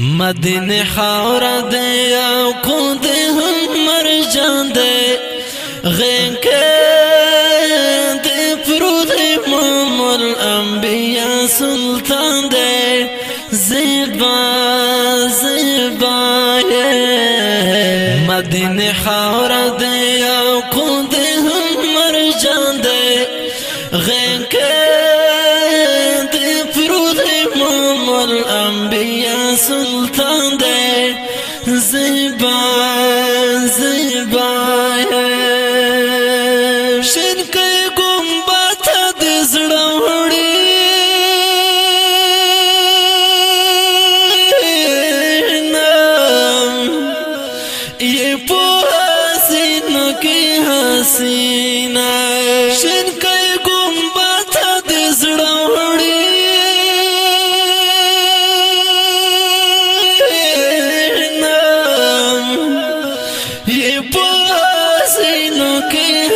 مدینه خاور کو دی هم مرجان دی غین کې دی پرود امام الانبیاء سلطان دی زیبا زیبا مدینه خاور کو دی هم مرجان دی غین یہ پو حسینہ کی حسینہ شین کئی گمبا تا دے زڑا وڑی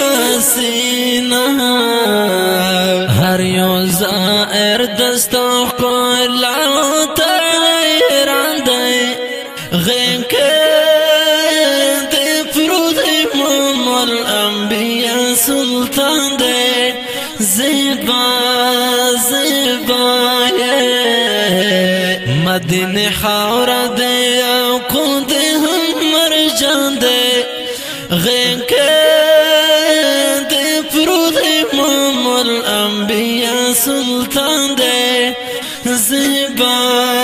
حسینا زائر دستا دی غیم کې سلطان دی زیبا زیبا مدینه خاور دی أو کو دی هم مرجان دی غیم کې الانبیاء سلطان دے۔ زیبا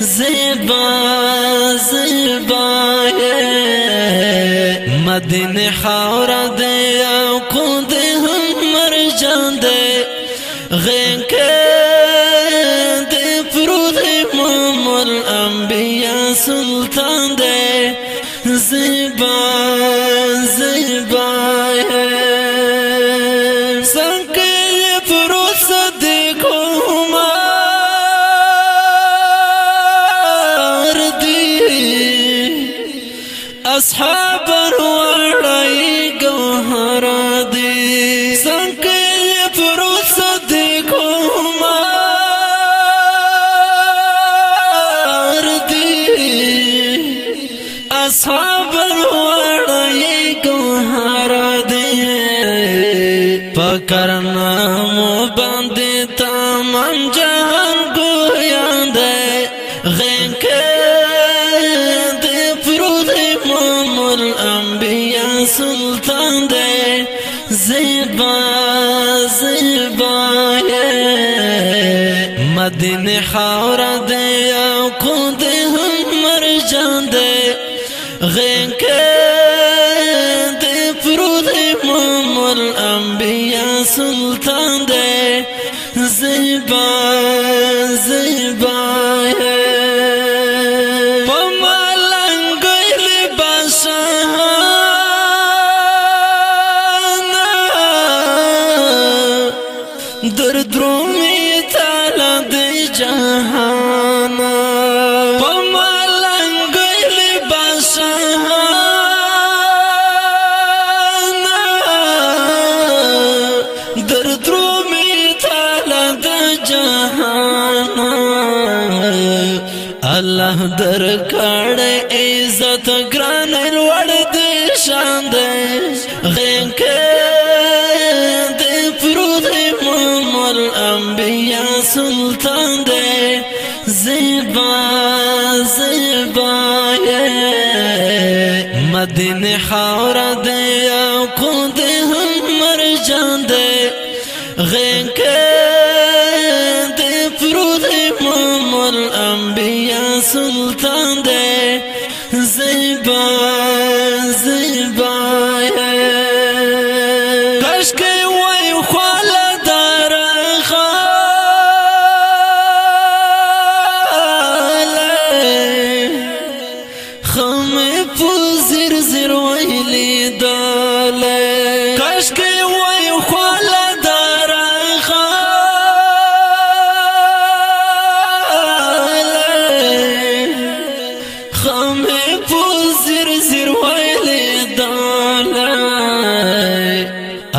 زیبا زیبا مدینه خاور دی أو کو دی هم مرجان دی غین کې د فرود امام الانبیاء سلطان دے۔ زیبا زیبا پکرنا مو باندې تمام جهان ګویان دی غین کې دی فرود امام الانبیاء سلطان دی زیبا زیبا مدینه خاور دی کو دی هم مرجان دی غین سلطان دے زیبا زیبا ہے۔ پمالنگ لباسانا درد رومی تالا دے جہاں۔ الله در کړه عزت ګران ور دي شان دې دې سلطان دې زیبا زیبا مدینه خاور دې انبیاء سلطان دے زیبان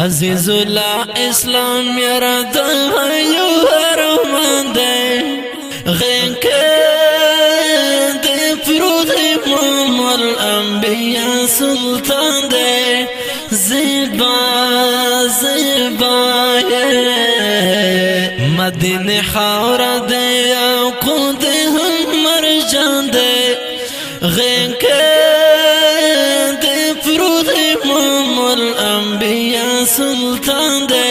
عزیز الله اسلام یرا د یو هرمان دی غنک د پروغ امام الانبیاء سلطان دی زیبا زیبا مدینه خاور دی قود هم مرجان دی غنک سلطان دے